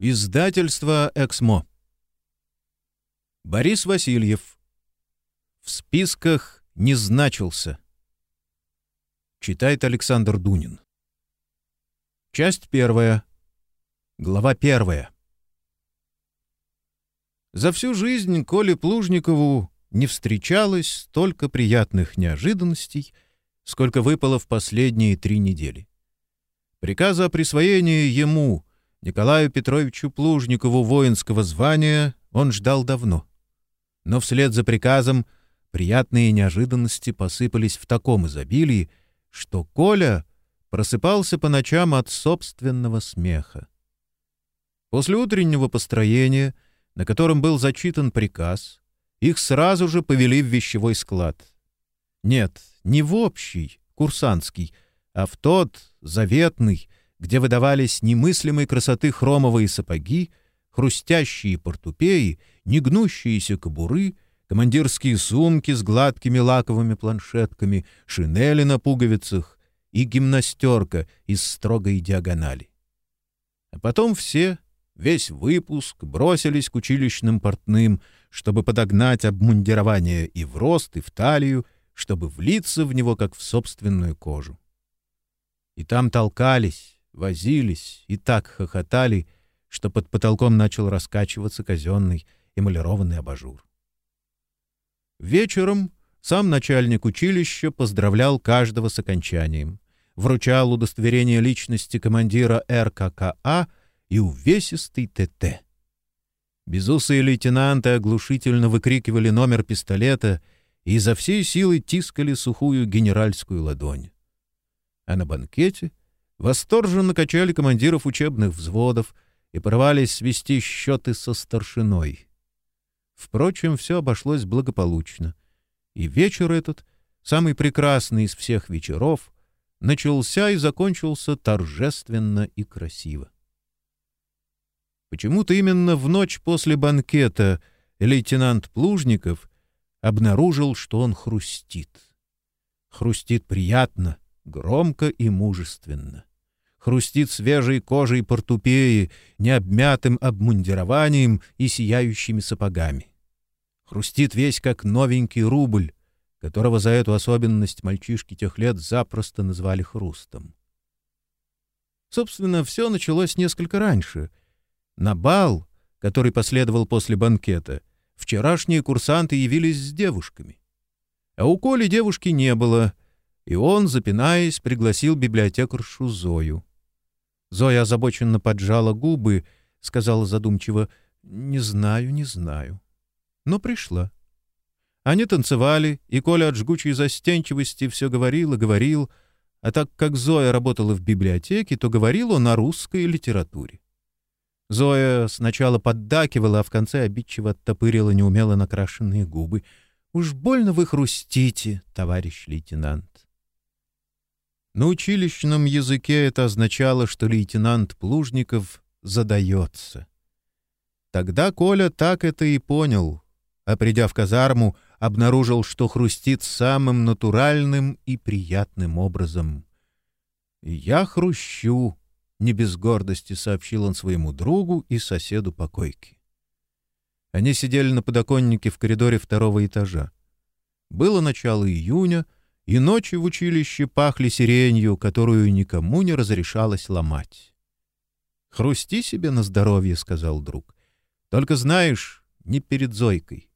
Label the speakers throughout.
Speaker 1: Издательство «Эксмо». Борис Васильев. В списках не значился. Читает Александр Дунин. Часть первая. Глава первая. За всю жизнь Коле Плужникову не встречалось столько приятных неожиданностей, сколько выпало в последние три недели. Приказа о присвоении ему — Николаю Петровичу Плужникову воинского звания он ждал давно. Но вслед за приказом приятные неожиданности посыпались в таком изобилии, что Коля просыпался по ночам от собственного смеха. После утреннего построения, на котором был зачитан приказ, их сразу же повели в вещевой склад. Нет, не в общий, курсантский, а в тот, заветный, где выдавались немыслимой красоты хромовые сапоги, хрустящие портупеи, негнущиеся кобуры, командирские сумки с гладкими лаковыми планшетками, шинели на пуговицах и гимнастерка из строгой диагонали. А потом все, весь выпуск, бросились к училищным портным, чтобы подогнать обмундирование и в рост, и в талию, чтобы влиться в него, как в собственную кожу. И там толкались, возились и так хохотали, что под потолком начал раскачиваться казенный эмалированный абажур. Вечером сам начальник училища поздравлял каждого с окончанием, вручал удостоверение личности командира РККА и увесистый ТТ. Безусые лейтенанты оглушительно выкрикивали номер пистолета и изо всей силы тискали сухую генеральскую ладонь. А на банкете — восторженно качали командиров учебных взводов и порвались свести счеты со старшиной. Впрочем, все обошлось благополучно, и вечер этот, самый прекрасный из всех вечеров, начался и закончился торжественно и красиво. Почему-то именно в ночь после банкета лейтенант Плужников обнаружил, что он хрустит. Хрустит приятно, громко и мужественно. Хрустит свежей кожей портупеи, необмятым обмундированием и сияющими сапогами. Хрустит весь как новенький рубль, которого за эту особенность мальчишки тех лет запросто назвали хрустом. Собственно, все началось несколько раньше. На бал, который последовал после банкета, вчерашние курсанты явились с девушками. А у Коли девушки не было — и он, запинаясь, пригласил библиотекаршу Зою. Зоя озабоченно поджала губы, сказала задумчиво «Не знаю, не знаю». Но пришла. Они танцевали, и Коля от жгучей застенчивости все говорил и говорил, а так как Зоя работала в библиотеке, то говорил он о русской литературе. Зоя сначала поддакивала, а в конце обидчиво оттопырила неумело накрашенные губы. «Уж больно вы хрустите, товарищ лейтенант». На училищном языке это означало, что лейтенант Плужников задается. Тогда Коля так это и понял, а придя в казарму, обнаружил, что хрустит самым натуральным и приятным образом. «Я хрущу», — не без гордости сообщил он своему другу и соседу по койке. Они сидели на подоконнике в коридоре второго этажа. Было начало июня, и ночи в училище пахли сиренью, которую никому не разрешалось ломать. «Хрусти себе на здоровье», — сказал друг. «Только знаешь, не перед Зойкой.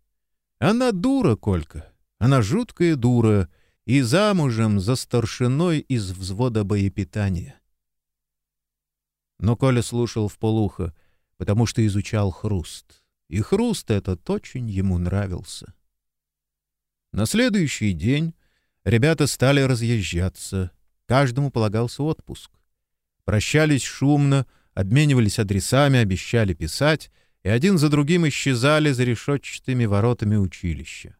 Speaker 1: Она дура, Колька, она жуткая дура, и замужем за старшиной из взвода боепитания». Но Коля слушал в полухо, потому что изучал хруст. И хруст этот очень ему нравился. На следующий день Ребята стали разъезжаться. Каждому полагался отпуск. Прощались шумно, обменивались адресами, обещали писать, и один за другим исчезали за решетчатыми воротами училища.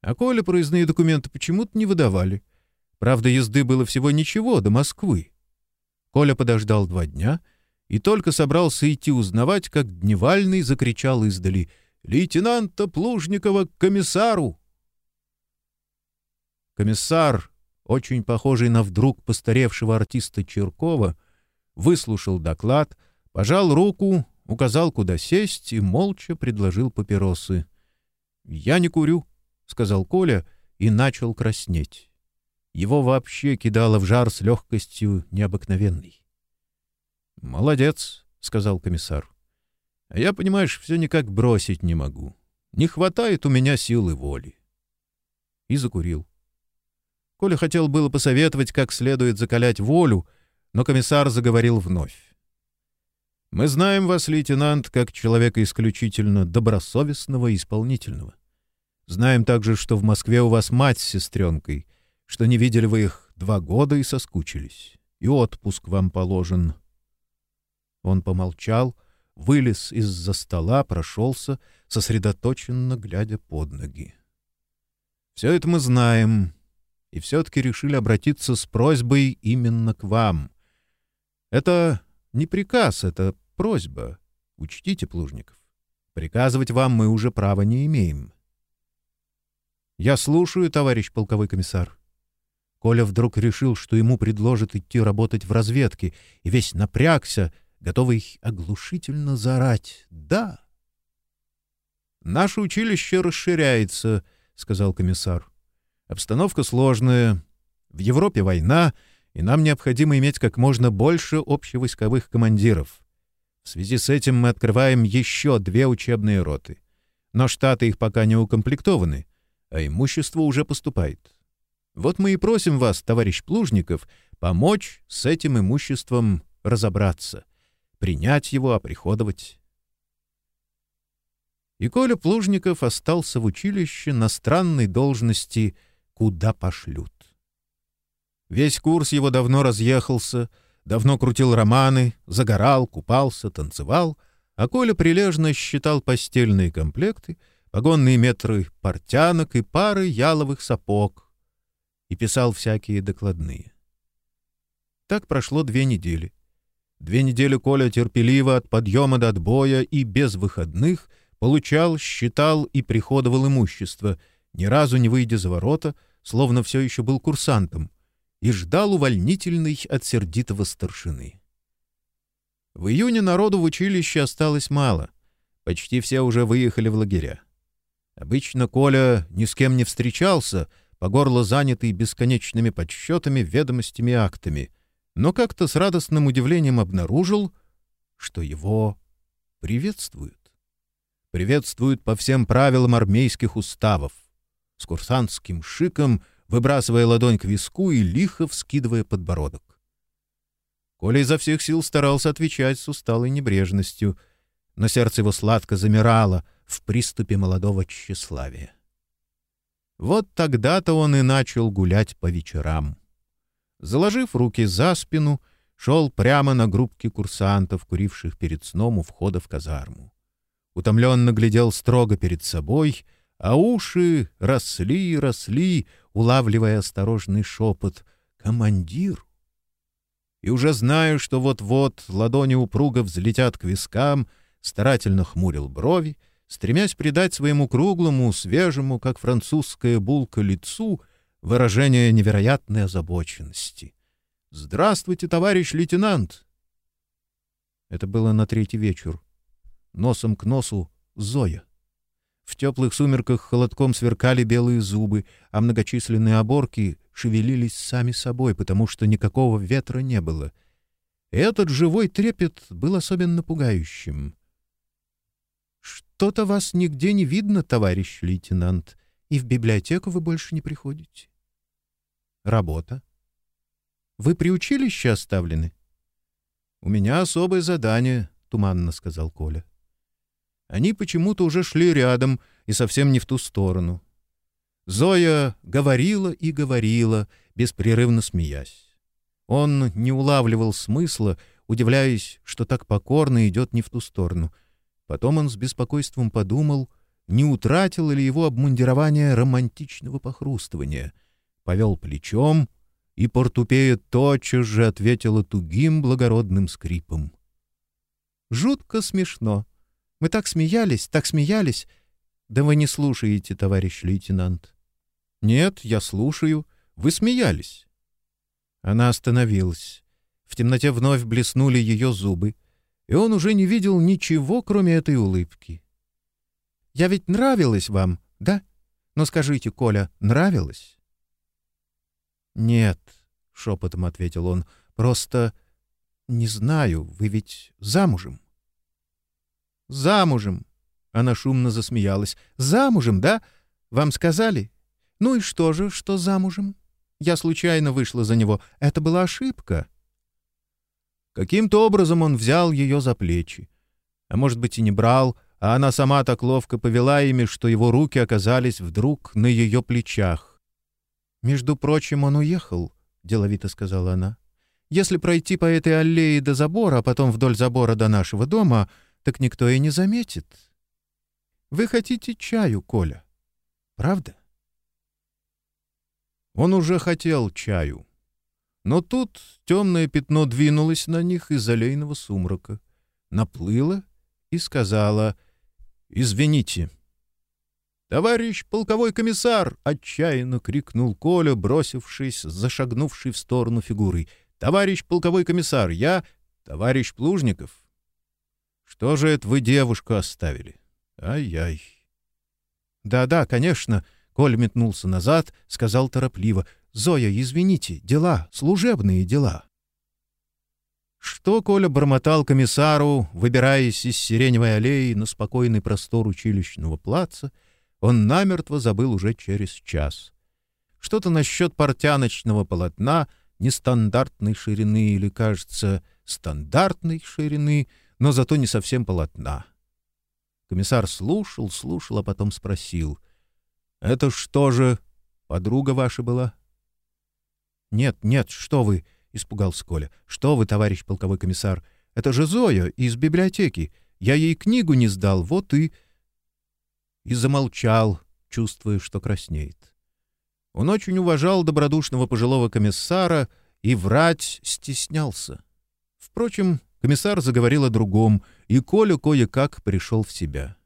Speaker 1: А Коля проездные документы почему-то не выдавали. Правда, езды было всего ничего, до Москвы. Коля подождал два дня и только собрался идти узнавать, как Дневальный закричал издали «Лейтенанта Плужникова к комиссару!» Комиссар, очень похожий на вдруг постаревшего артиста Черкова, выслушал доклад, Пожал руку, указал, куда сесть, и молча предложил папиросы. «Я не курю», — сказал Коля и начал краснеть. Его вообще кидало в жар с легкостью необыкновенной. «Молодец», — сказал комиссар. «А я, понимаешь, все никак бросить не могу. Не хватает у меня силы воли». И закурил. Коля хотел было посоветовать, как следует закалять волю, но комиссар заговорил вновь. «Мы знаем вас, лейтенант, как человека исключительно добросовестного и исполнительного. Знаем также, что в Москве у вас мать с сестренкой, что не видели вы их два года и соскучились, и отпуск вам положен». Он помолчал, вылез из-за стола, прошелся, сосредоточенно глядя под ноги. «Все это мы знаем, и все-таки решили обратиться с просьбой именно к вам. Это не приказ, это просьба. Учтите, Плужников. Приказывать вам мы уже права не имеем. Я слушаю, товарищ полковой комиссар. Коля вдруг решил, что ему предложат идти работать в разведке, и весь напрягся, готовый оглушительно заорать «Да!». «Наше училище расширяется», — сказал комиссар. «Обстановка сложная. В Европе война, и нам необходимо иметь как можно больше общевойсковых командиров. В связи с этим мы открываем еще две учебные роты. Но штаты их пока не укомплектованы, а имущество уже поступает. Вот мы и просим вас, товарищ Плужников, помочь с этим имуществом разобраться, принять его, оприходовать. И Коля Плужников остался в училище на странной должности «Куда пошлют». Весь курс его давно разъехался, давно крутил романы, загорал, купался, танцевал, а Коля прилежно считал постельные комплекты, погонные метры портянок и пары яловых сапог и писал всякие докладные. Так прошло две недели. Две недели Коля терпеливо от подъема до отбоя и без выходных получал, считал и приходовал имущество, ни разу не выйдя за ворота, словно все еще был курсантом, и ждал увольнительный от сердитого старшины. В июне народу в училище осталось мало. Почти все уже выехали в лагеря. Обычно Коля ни с кем не встречался, по горло занятый бесконечными подсчетами, ведомостями и актами, но как-то с радостным удивлением обнаружил, что его приветствуют. Приветствуют по всем правилам армейских уставов, с курсантским шиком — выбрасывая ладонь к виску и лихо вскидывая подбородок. Коля изо всех сил старался отвечать с усталой небрежностью, но сердце его сладко замирало в приступе молодого тщеславия. Вот тогда-то он и начал гулять по вечерам. Заложив руки за спину, шел прямо на группки курсантов, куривших перед сном у входа в казарму. Утомленно глядел строго перед собой, а уши росли и росли, улавливая осторожный шепот «Командир!». И уже знаю, что вот-вот ладони упруго взлетят к вискам, старательно хмурил брови, стремясь придать своему круглому, свежему, как французская булка, лицу выражение невероятной озабоченности. «Здравствуйте, товарищ лейтенант!» Это было на третий вечер. Носом к носу Зоя. В теплых сумерках холодком сверкали белые зубы, а многочисленные оборки шевелились сами собой, потому что никакого ветра не было. этот живой трепет был особенно пугающим. «Что-то вас нигде не видно, товарищ лейтенант, и в библиотеку вы больше не приходите». «Работа». «Вы при училище оставлены?» «У меня особое задание», — туманно сказал Коля. Они почему-то уже шли рядом и совсем не в ту сторону. Зоя говорила и говорила, беспрерывно смеясь. Он не улавливал смысла, удивляясь, что так покорно идет не в ту сторону. Потом он с беспокойством подумал, не утратило ли его обмундирование романтичного похрустывания. Повел плечом, и портупея тотчас же ответила тугим благородным скрипом. «Жутко смешно», мы так смеялись, так смеялись. Да вы не слушаете, товарищ лейтенант. Нет, я слушаю. Вы смеялись. Она остановилась. В темноте вновь блеснули ее зубы. и он уже не видел ничего, кроме этой улыбки. «Я ведь нравилась вам, да? Но скажите, Коля, нравилась?» «Нет», — шепотом ответил он, — «просто не знаю, вы ведь замужем». «Замужем!» — она шумно засмеялась. «Замужем, да? Вам сказали? Ну и что же, что замужем? Я случайно вышла за него. Это была ошибка». Каким-то образом он взял ее за плечи. А может быть, и не брал, а она сама так ловко повела ими, что его руки оказались вдруг на ее плечах. «Между прочим, он уехал», — деловито сказала она. «Если пройти по этой аллее до забора, а потом вдоль забора до нашего дома, так никто и не заметит. Вы хотите чаю, Коля? Правда?» Он уже хотел чаю. Но тут темное пятно двинулось на них из аллейного сумрака, наплыло и сказала «Извините». «Товарищ полковой комиссар!» — отчаянно крикнул Коля, бросившись, зашагнувший в сторону фигуры. «Товарищ полковой комиссар, я... Товарищ Плужников!» «Что же это вы девушку оставили? Ай-яй!» «Да-да, конечно!» — Коля метнулся назад, сказал торопливо. Зоя, извините, дела, служебные дела. Что Коля бормотал комиссару, выбираясь из сиреневой аллеи на спокойный простор училищного плаца, он намертво забыл уже через час. Что-то насчет портяночного полотна, нестандартной ширины или, кажется, стандартной ширины, но зато не совсем полотна. Комиссар слушал, слушал, а потом спросил. — Это что же, подруга ваша была? «Нет, нет, что вы!» — испугался Коля. «Что вы, товарищ полковой комиссар? Это же Зоя из библиотеки. Я ей книгу не сдал, вот и...» И замолчал, чувствуя, что краснеет. Он очень уважал добродушного пожилого комиссара и врать стеснялся. Впрочем, комиссар заговорил о другом, и Коля кое-как пришел в себя.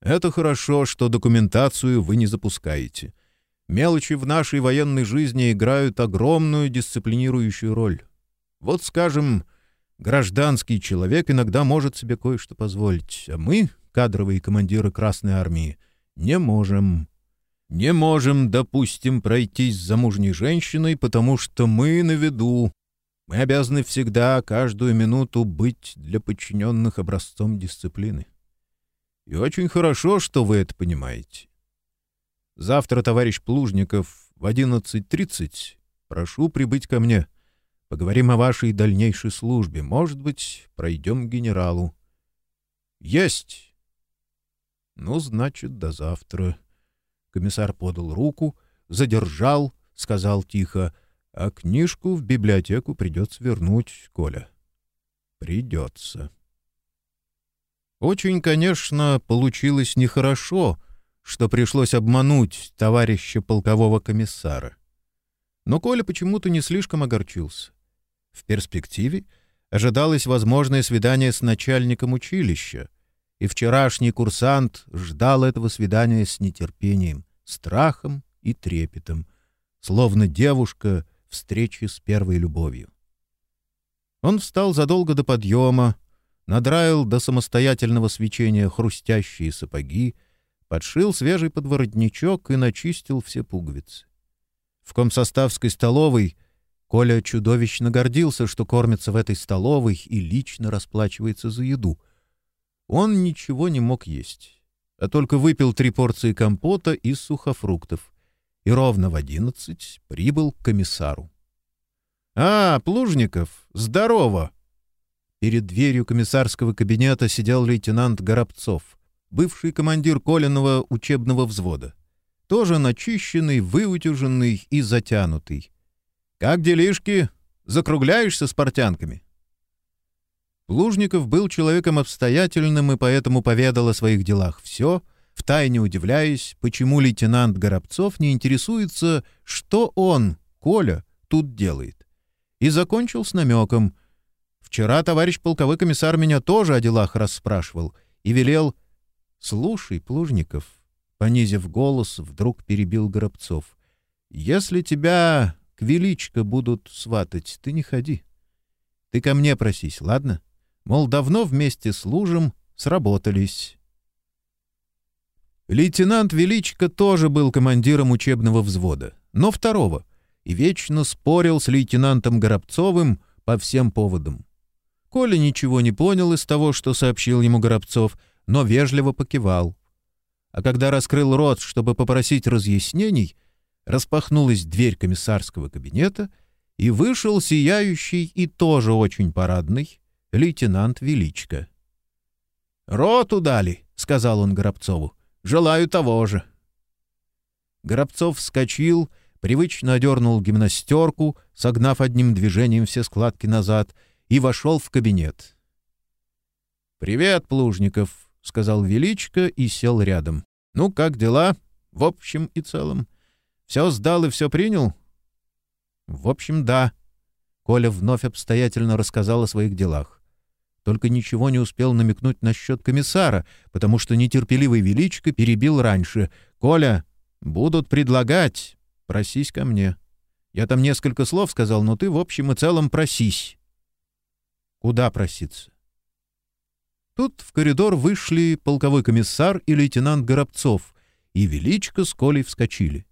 Speaker 1: «Это хорошо, что документацию вы не запускаете. Мелочи в нашей военной жизни играют огромную дисциплинирующую роль. Вот, скажем, гражданский человек иногда может себе кое-что позволить, а мы, кадровые командиры Красной Армии, не можем. Не можем, допустим, пройтись с замужней женщиной, потому что мы на виду. Мы обязаны всегда, каждую минуту быть для подчиненных образцом дисциплины. И очень хорошо, что вы это понимаете. Завтра, товарищ Плужников, в 11.30 прошу прибыть ко мне. Поговорим о вашей дальнейшей службе. Может быть, пройдем к генералу. Есть! Ну, значит, до завтра. Комиссар подал руку, задержал, сказал тихо, а книжку в библиотеку придется вернуть, Коля. Придется. Очень, конечно, получилось нехорошо — что пришлось обмануть товарища полкового комиссара. Но Коля почему-то не слишком огорчился. В перспективе ожидалось возможное свидание с начальником училища, и вчерашний курсант ждал этого свидания с нетерпением, страхом и трепетом, словно девушка встречи с первой любовью. Он встал задолго до подъема, надраил до самостоятельного свечения хрустящие сапоги, подшил свежий подворотничок и начистил все пуговицы. В комсоставской столовой Коля чудовищно гордился, что кормится в этой столовой и лично расплачивается за еду. Он ничего не мог есть, а только выпил три порции компота из сухофруктов и ровно в одиннадцать прибыл к комиссару. «А, Плужников, здорово!» Перед дверью комиссарского кабинета сидел лейтенант Горобцов — бывший командир Колиного учебного взвода. Тоже начищенный, выутюженный и затянутый. «Как делишки? Закругляешься с портянками?» Плужников был человеком обстоятельным и поэтому поведал о своих делах все, втайне удивляясь, почему лейтенант Горобцов не интересуется, что он, Коля, тут делает. И закончил с намеком. «Вчера товарищ полковой комиссар меня тоже о делах расспрашивал и велел «Слушай, Плужников», — понизив голос, вдруг перебил Горобцов, — «если тебя к величко будут сватать, ты не ходи. Ты ко мне просись, ладно? Мол, давно вместе служим, сработались. Лейтенант Величко тоже был командиром учебного взвода, но второго, и вечно спорил с лейтенантом Горобцовым по всем поводам. Коля ничего не понял из того, что сообщил ему Горобцов, но вежливо покивал. А когда раскрыл рот, чтобы попросить разъяснений, распахнулась дверь комиссарского кабинета, и вышел сияющий и тоже очень парадный лейтенант Величко. «Роту дали», — сказал он Горобцову. «Желаю того же». Горобцов вскочил, привычно одернул гимнастерку, согнав одним движением все складки назад, и вошел в кабинет. «Привет, Плужников», — сказал Величко и сел рядом. «Ну, как дела? В общем и целом. Все сдал и все принял?» «В общем, да». Коля вновь обстоятельно рассказал о своих делах. Только ничего не успел намекнуть насчет комиссара, потому что нетерпеливый Величко перебил раньше. «Коля, будут предлагать. Просись ко мне. Я там несколько слов сказал, но ты в общем и целом просись». «Куда проситься?» Тут в коридор вышли полковой комиссар и лейтенант Горобцов, и Величко с Колей вскочили.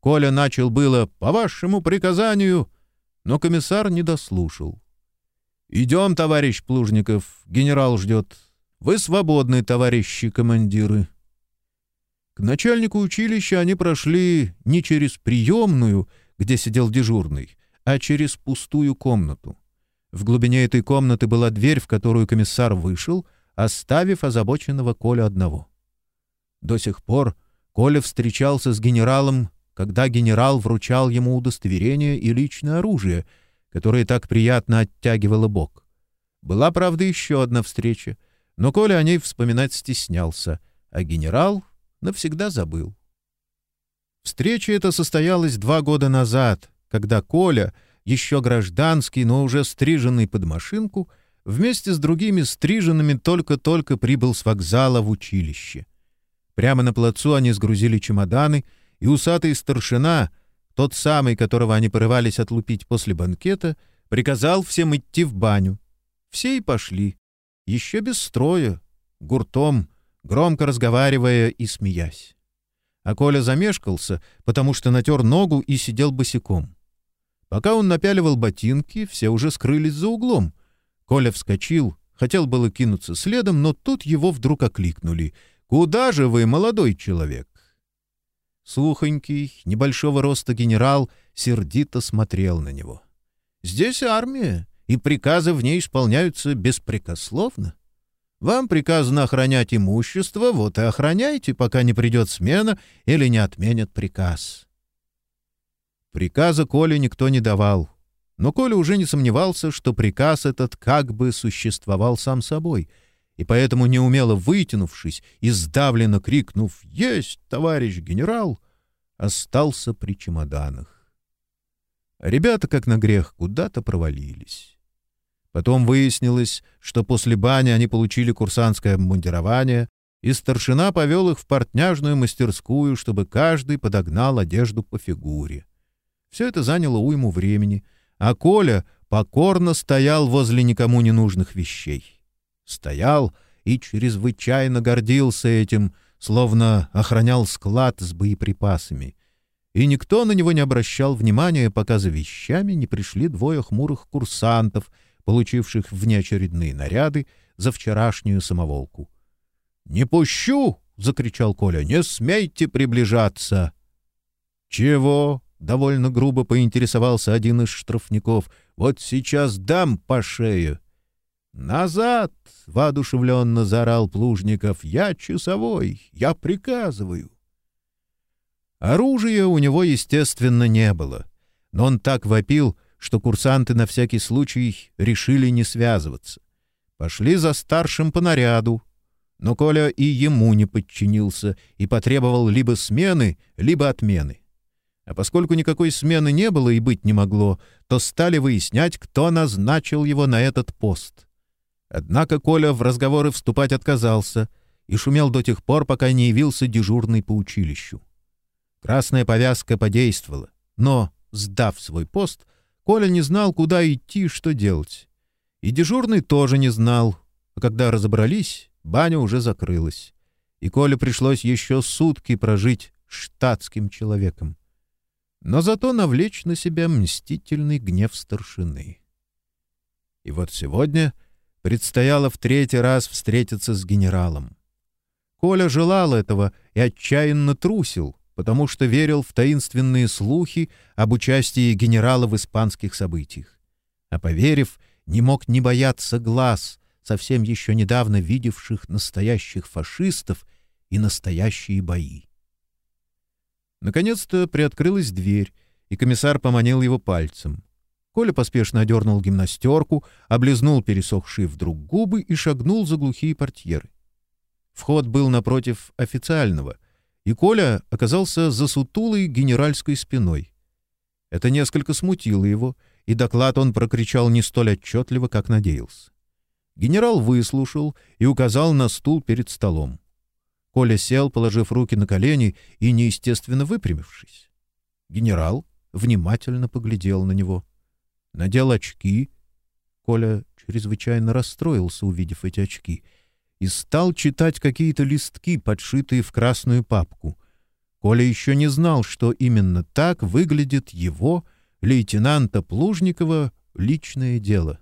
Speaker 1: Коля начал было «по вашему приказанию», но комиссар не дослушал. «Идем, товарищ Плужников, генерал ждет. Вы свободны, товарищи командиры». К начальнику училища они прошли не через приемную, где сидел дежурный, а через пустую комнату. В глубине этой комнаты была дверь, в которую комиссар вышел, оставив озабоченного Коля одного. До сих пор Коля встречался с генералом, когда генерал вручал ему удостоверение и личное оружие, которое так приятно оттягивало бок. Была, правда, еще одна встреча, но Коля о ней вспоминать стеснялся, а генерал навсегда забыл. Встреча эта состоялась два года назад, когда Коля — еще гражданский, но уже стриженный под машинку, вместе с другими стриженными только-только прибыл с вокзала в училище. Прямо на плацу они сгрузили чемоданы, и усатый старшина, тот самый, которого они порывались отлупить после банкета, приказал всем идти в баню. Все и пошли, еще без строя, гуртом, громко разговаривая и смеясь. А Коля замешкался, потому что натер ногу и сидел босиком. Пока он напяливал ботинки, все уже скрылись за углом. Коля вскочил, хотел было кинуться следом, но тут его вдруг окликнули. «Куда же вы, молодой человек?» Сухонький, небольшого роста генерал сердито смотрел на него. «Здесь армия, и приказы в ней исполняются беспрекословно. Вам приказано охранять имущество, вот и охраняйте, пока не придет смена или не отменят приказ. Приказа Коле никто не давал. Но Коля уже не сомневался, что приказ этот как бы существовал сам собой, и поэтому, неумело вытянувшись и сдавленно крикнув «Есть, товарищ генерал!», остался при чемоданах. Ребята, как на грех, куда-то провалились. Потом выяснилось, что после бани они получили курсантское обмундирование, и старшина повел их в портняжную мастерскую, чтобы каждый подогнал одежду по фигуре. Все это заняло уйму времени, а Коля покорно стоял возле никому не нужных вещей. Стоял и чрезвычайно гордился этим, словно охранял склад с боеприпасами. И никто на него не обращал внимания, пока за вещами не пришли двое хмурых курсантов, получивших внеочередные наряды за вчерашнюю самоволку. «Не пущу!» — закричал Коля. «Не смейте приближаться!» «Чего?» Довольно грубо поинтересовался один из штрафников. «Вот сейчас дам по шее». «Назад!» — воодушевленно заорал Плужников. «Я часовой, я приказываю». Оружия у него, естественно, не было. Но он так вопил, что курсанты на всякий случай решили не связываться. Пошли за старшим по наряду. Но Коля и ему не подчинился и потребовал либо смены, либо отмены. А поскольку никакой смены не было и быть не могло, то стали выяснять, кто назначил его на этот пост. Однако Коля в разговоры вступать отказался и шумел до тех пор, пока не явился дежурный по училищу. Красная повязка подействовала, но, сдав свой пост, Коля не знал, куда идти и что делать. И дежурный тоже не знал, а когда разобрались, баня уже закрылась, и Коле пришлось еще сутки прожить штатским человеком. Но зато навлечь на себя мстительный гнев старшины. И вот сегодня предстояло в третий раз встретиться с генералом. Коля желал этого и отчаянно трусил, потому что верил в таинственные слухи об участии генерала в испанских событиях. А поверив, не мог не бояться глаз, совсем еще недавно видевших настоящих фашистов и настоящие бои. Наконец-то приоткрылась дверь, и комиссар поманил его пальцем. Коля поспешно одернул гимнастерку, облизнул пересохшие вдруг губы и шагнул за глухие портьеры. Вход был напротив официального, и Коля оказался за сутулой генеральской спиной. Это несколько смутило его, и доклад он прокричал не столь отчетливо, как надеялся. Генерал выслушал и указал на стул перед столом. Коля сел, положив руки на колени и неестественно выпрямившись. Генерал внимательно поглядел на него. Надел очки. Коля чрезвычайно расстроился, увидев эти очки, и стал читать какие-то листки, подшитые в красную папку. Коля еще не знал, что именно так выглядит его, лейтенанта Плужникова, личное дело.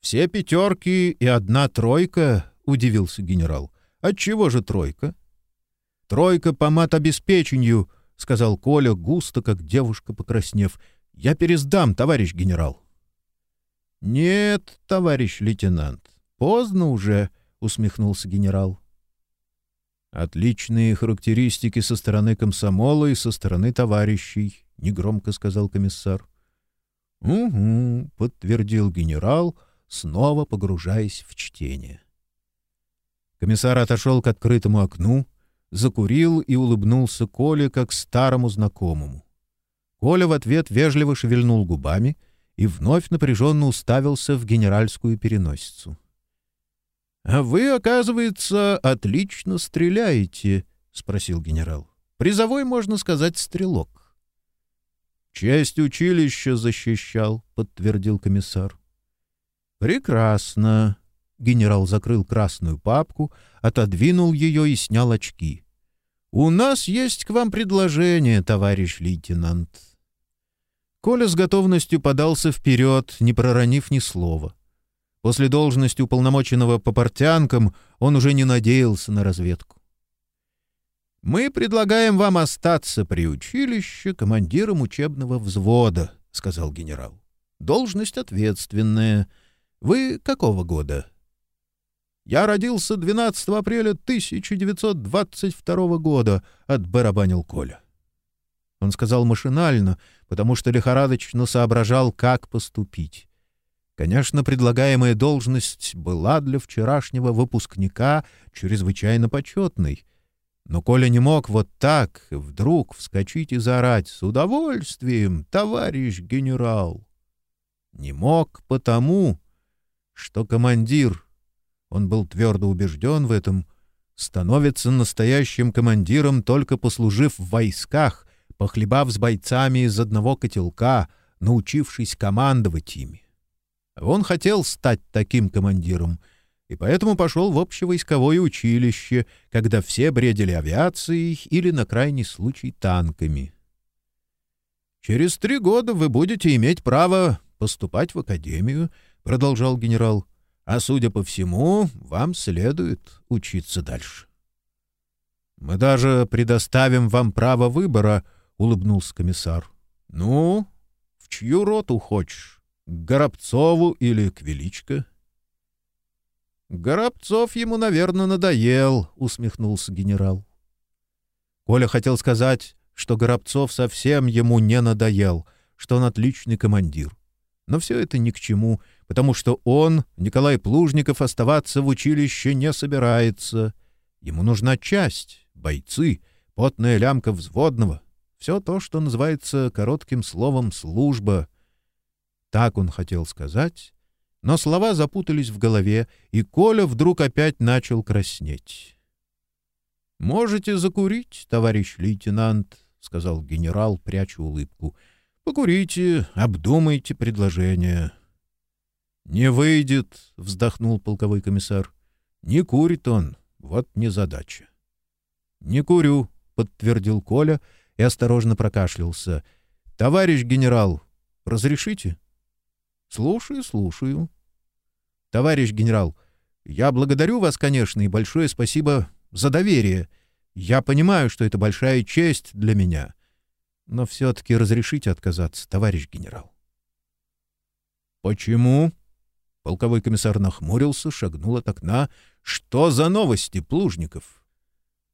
Speaker 1: «Все пятерки и одна тройка», — удивился генерал. Отчего же тройка? — Тройка по матобеспечению, — сказал Коля, густо, как девушка, покраснев. — Я пересдам, товарищ генерал. — Нет, товарищ лейтенант, поздно уже, — усмехнулся генерал. — Отличные характеристики со стороны комсомола и со стороны товарищей, — негромко сказал комиссар. — Угу, — подтвердил генерал, снова погружаясь в чтение. Комиссар отошел к открытому окну, закурил и улыбнулся Коле как старому знакомому. Коля в ответ вежливо шевельнул губами и вновь напряженно уставился в генеральскую переносицу. — А вы, оказывается, отлично стреляете, — спросил генерал. — Призовой, можно сказать, стрелок. — Честь училища защищал, — подтвердил комиссар. — Прекрасно. Генерал закрыл красную папку, отодвинул ее и снял очки. «У нас есть к вам предложение, товарищ лейтенант». Коля с готовностью подался вперед, не проронив ни слова. После должности уполномоченного по портянкам он уже не надеялся на разведку. «Мы предлагаем вам остаться при училище командиром учебного взвода», — сказал генерал. «Должность ответственная. Вы какого года?» «Я родился 12 апреля 1922 года», — отбарабанил Коля. Он сказал машинально, потому что лихорадочно соображал, как поступить. Конечно, предлагаемая должность была для вчерашнего выпускника чрезвычайно почетной. Но Коля не мог вот так вдруг вскочить и заорать «С удовольствием, товарищ генерал!» Не мог потому, что командир он был твердо убежден в этом, становится настоящим командиром, только послужив в войсках, похлебав с бойцами из одного котелка, научившись командовать ими. Он хотел стать таким командиром, и поэтому пошел в общевойсковое училище, когда все бредили авиацией или, на крайний случай, танками. «Через три года вы будете иметь право поступать в академию», — продолжал генерал. А судя по всему, вам следует учиться дальше. Мы даже предоставим вам право выбора, улыбнулся комиссар. Ну, в чью роту хочешь? К Горобцову или к Величко? Горобцов ему, наверное, надоел, усмехнулся генерал. Коля хотел сказать, что Горобцов совсем ему не надоел, что он отличный командир. Но все это ни к чему — потому что он, Николай Плужников, оставаться в училище не собирается. Ему нужна часть, бойцы, потная лямка взводного, все то, что называется коротким словом «служба». Так он хотел сказать, но слова запутались в голове, и Коля вдруг опять начал краснеть. — Можете закурить, товарищ лейтенант, — сказал генерал, пряча улыбку. — Покурите, обдумайте предложение. — Не выйдет, вздохнул полковой комиссар. Не курит он, вот незадача. Не курю, подтвердил Коля и осторожно прокашлялся. Товарищ генерал, разрешите? Слушаю, слушаю. Товарищ генерал, я благодарю вас, конечно, и большое спасибо за доверие. Я понимаю, что это большая честь для меня. Но все-таки разрешите отказаться, товарищ генерал. Почему? Полковой комиссар нахмурился, шагнул от окна. Что за новости, Плужников?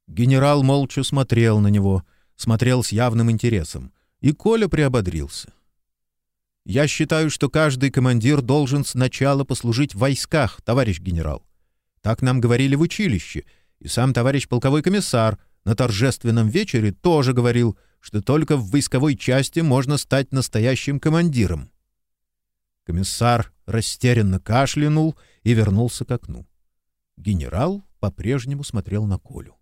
Speaker 1: Генерал молча смотрел на него, смотрел с явным интересом, и Коля приободрился. Я считаю, что каждый командир должен сначала послужить в войсках, товарищ генерал. Так нам говорили в училище, и сам товарищ полковой комиссар на торжественном вечере тоже говорил, что только в войсковой части можно стать настоящим командиром. Комиссар растерянно кашлянул и вернулся к окну. Генерал по-прежнему смотрел на Колю.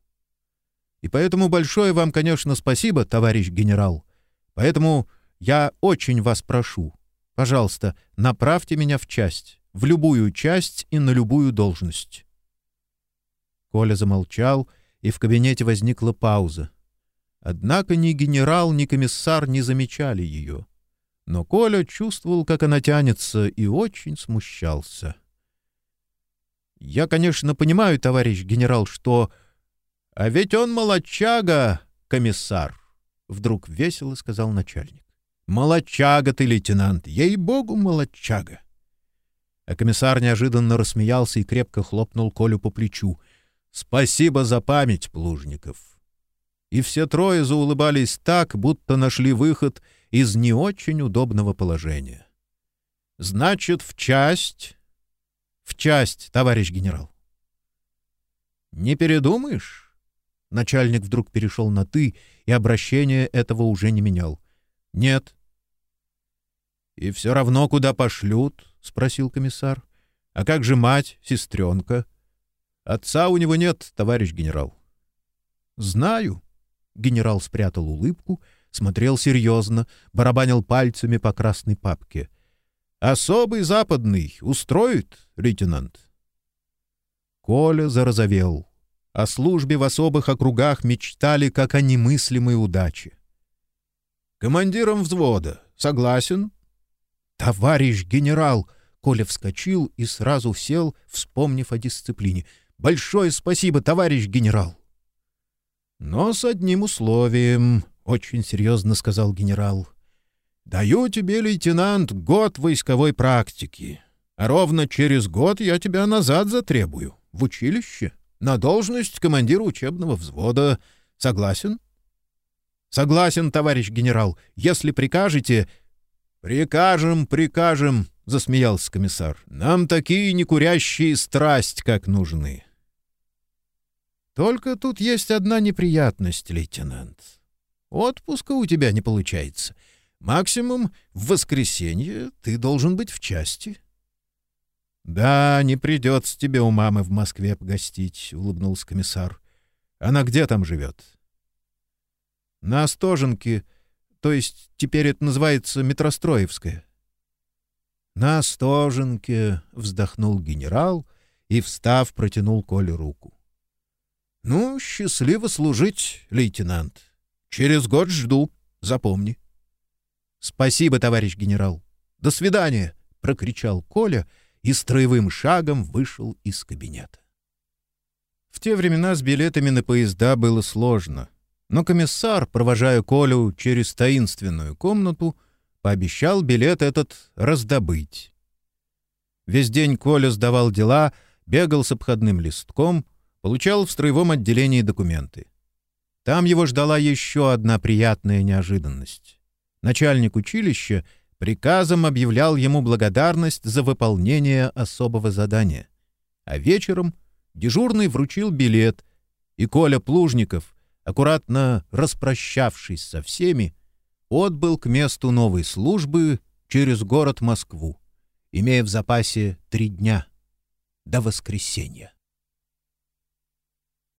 Speaker 1: И поэтому большое вам, конечно, спасибо, товарищ генерал. Поэтому я очень вас прошу, пожалуйста, направьте меня в часть, в любую часть и на любую должность. Коля замолчал, и в кабинете возникла пауза. Однако ни генерал, ни комиссар не замечали ее. Но Коля чувствовал, как она тянется, и очень смущался. «Я, конечно, понимаю, товарищ генерал, что...» «А ведь он молодчага, комиссар!» — вдруг весело сказал начальник. «Молодчага ты, лейтенант! Ей-богу, молодчага!» А комиссар неожиданно рассмеялся и крепко хлопнул Колю по плечу. «Спасибо за память, Плужников!» И все трое заулыбались так, будто нашли выход из не очень удобного положения. «Значит, в часть...» «В часть, товарищ генерал!» «Не передумаешь?» Начальник вдруг перешел на «ты», и обращение этого уже не менял. «Нет». «И все равно куда пошлют?» — спросил комиссар. «А как же мать, сестренка?» «Отца у него нет, товарищ генерал». «Знаю». Генерал спрятал улыбку, смотрел серьезно, барабанил пальцами по красной папке. «Особый западный устроит, лейтенант?» Коля зарозовел. О службе в особых округах мечтали как о немыслимой удаче. «Командиром взвода. Согласен?» «Товарищ генерал!» Коля вскочил и сразу сел, вспомнив о дисциплине. «Большое спасибо, товарищ генерал!» «Но с одним условием», — очень серьезно сказал генерал. «Даю тебе, лейтенант, год войсковой практики, а ровно через год я тебя назад затребую, в училище, на должность командира учебного взвода. Согласен?» «Согласен, товарищ генерал. Если прикажете...» «Прикажем, прикажем», — засмеялся комиссар. «Нам такие некурящие страсть, как нужны». «Только тут есть одна неприятность, лейтенант. Отпуска у тебя не получается. Максимум в воскресенье ты должен быть в части». «Да, не придется тебе у мамы в Москве погостить», — улыбнулся комиссар. «Она где там живет?» «На Остоженке, то есть теперь это называется Метростроевская». «На Остоженке», — вздохнул генерал и, встав, протянул Коле руку. «Ну, счастливо служить, лейтенант. Через год жду, запомни». «Спасибо, товарищ генерал. До свидания!» — прокричал Коля и строевым шагом вышел из кабинета. В те времена с билетами на поезда было сложно, но комиссар, провожая Колю через таинственную комнату, пообещал билет этот раздобыть. Весь день Коля сдавал дела, бегал с обходным листком, получал в строевом отделении документы. Там его ждала еще одна приятная неожиданность. Начальник училища приказом объявлял ему благодарность за выполнение особого задания. А вечером дежурный вручил билет, и Коля Плужников, аккуратно распрощавшись со всеми, отбыл к месту новой службы через город Москву, имея в запасе три дня до воскресенья.